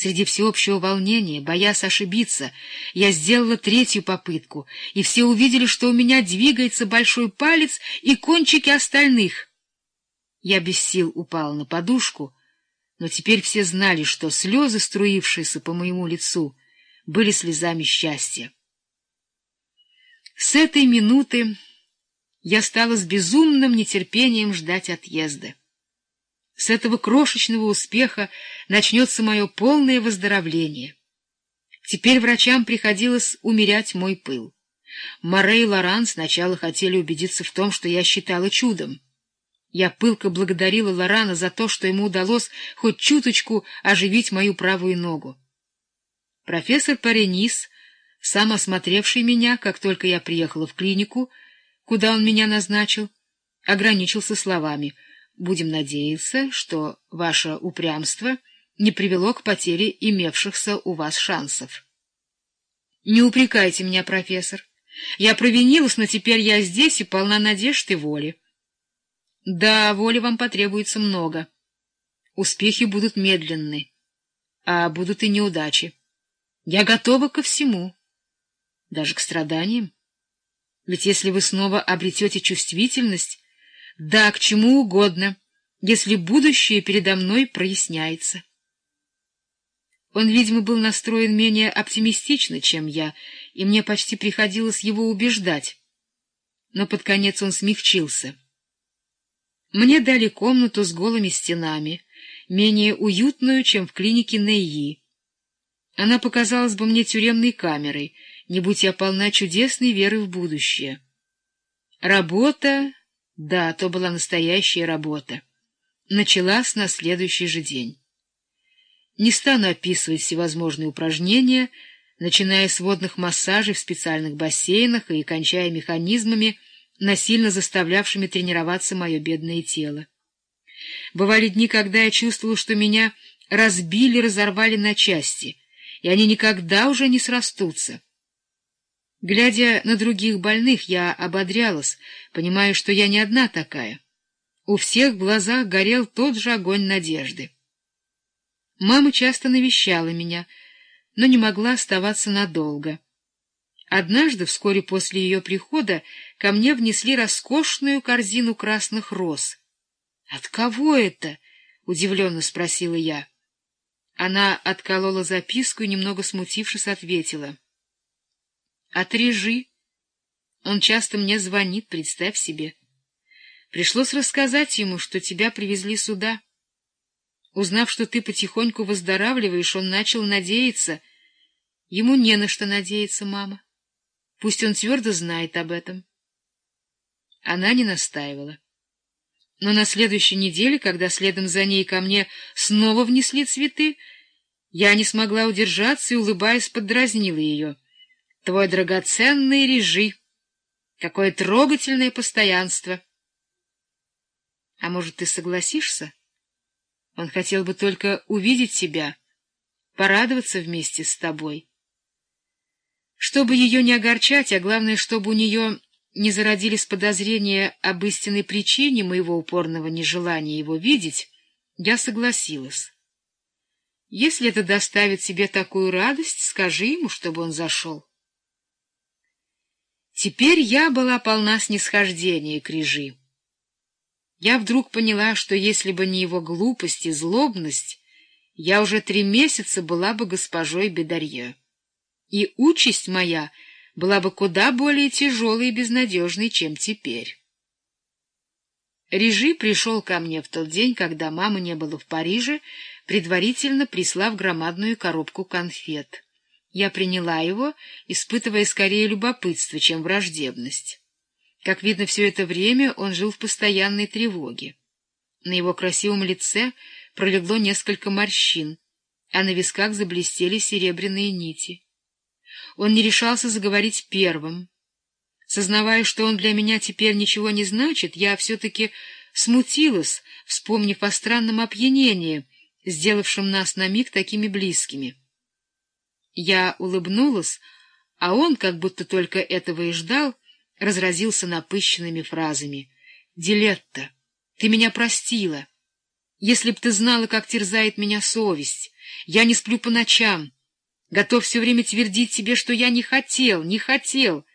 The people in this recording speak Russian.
Среди всеобщего волнения, боясь ошибиться, я сделала третью попытку, и все увидели, что у меня двигается большой палец и кончики остальных. Я без сил упала на подушку, но теперь все знали, что слезы, струившиеся по моему лицу, были слезами счастья. С этой минуты я стала с безумным нетерпением ждать отъезда. С этого крошечного успеха начнется мое полное выздоровление. Теперь врачам приходилось умерять мой пыл. Море и Лоран сначала хотели убедиться в том, что я считала чудом. Я пылко благодарила Лорана за то, что ему удалось хоть чуточку оживить мою правую ногу. Профессор Паренис, сам осмотревший меня, как только я приехала в клинику, куда он меня назначил, ограничился словами — Будем надеяться, что ваше упрямство не привело к потере имевшихся у вас шансов. Не упрекайте меня, профессор. Я провинилась, но теперь я здесь и полна надежд и воли. Да, воли вам потребуется много. Успехи будут медленны, а будут и неудачи. Я готова ко всему, даже к страданиям. Ведь если вы снова обретете чувствительность, да, к чему угодно, если будущее передо мной проясняется. Он, видимо, был настроен менее оптимистично, чем я, и мне почти приходилось его убеждать. Но под конец он смягчился. Мне дали комнату с голыми стенами, менее уютную, чем в клинике Нейи. Она показалась бы мне тюремной камерой, не будь я полна чудесной веры в будущее. Работа да, то была настоящая работа. Началась на следующий же день. Не стану описывать всевозможные упражнения, начиная с водных массажей в специальных бассейнах и кончая механизмами, насильно заставлявшими тренироваться мое бедное тело. Бывали дни, когда я чувствовал, что меня разбили, разорвали на части, и они никогда уже не срастутся. Глядя на других больных, я ободрялась, понимая, что я не одна такая. У всех в глазах горел тот же огонь надежды. Мама часто навещала меня, но не могла оставаться надолго. Однажды, вскоре после ее прихода, ко мне внесли роскошную корзину красных роз. — От кого это? — удивленно спросила я. Она отколола записку и, немного смутившись, ответила — Отрежи. Он часто мне звонит, представь себе. Пришлось рассказать ему, что тебя привезли сюда. Узнав, что ты потихоньку выздоравливаешь, он начал надеяться. Ему не на что надеяться, мама. Пусть он твердо знает об этом. Она не настаивала. Но на следующей неделе, когда следом за ней ко мне снова внесли цветы, я не смогла удержаться и, улыбаясь, поддразнила ее — Твой драгоценный режи. Какое трогательное постоянство. А может, ты согласишься? Он хотел бы только увидеть тебя, порадоваться вместе с тобой. Чтобы ее не огорчать, а главное, чтобы у нее не зародились подозрения об истинной причине моего упорного нежелания его видеть, я согласилась. Если это доставит себе такую радость, скажи ему, чтобы он зашел. Теперь я была полна снисхождения к Режи. Я вдруг поняла, что если бы не его глупость и злобность, я уже три месяца была бы госпожой Бедарье. И участь моя была бы куда более тяжелой и безнадежной, чем теперь. Режи пришел ко мне в тот день, когда мамы не было в Париже, предварительно прислав громадную коробку конфет. Я приняла его, испытывая скорее любопытство, чем враждебность. Как видно, все это время он жил в постоянной тревоге. На его красивом лице пролегло несколько морщин, а на висках заблестели серебряные нити. Он не решался заговорить первым. Сознавая, что он для меня теперь ничего не значит, я все-таки смутилась, вспомнив о странном опьянении, сделавшем нас на миг такими близкими. Я улыбнулась, а он, как будто только этого и ждал, разразился напыщенными фразами. — Дилетта, ты меня простила. Если б ты знала, как терзает меня совесть, Я не сплю по ночам, готов все время твердить себе, что я не хотел, не хотел,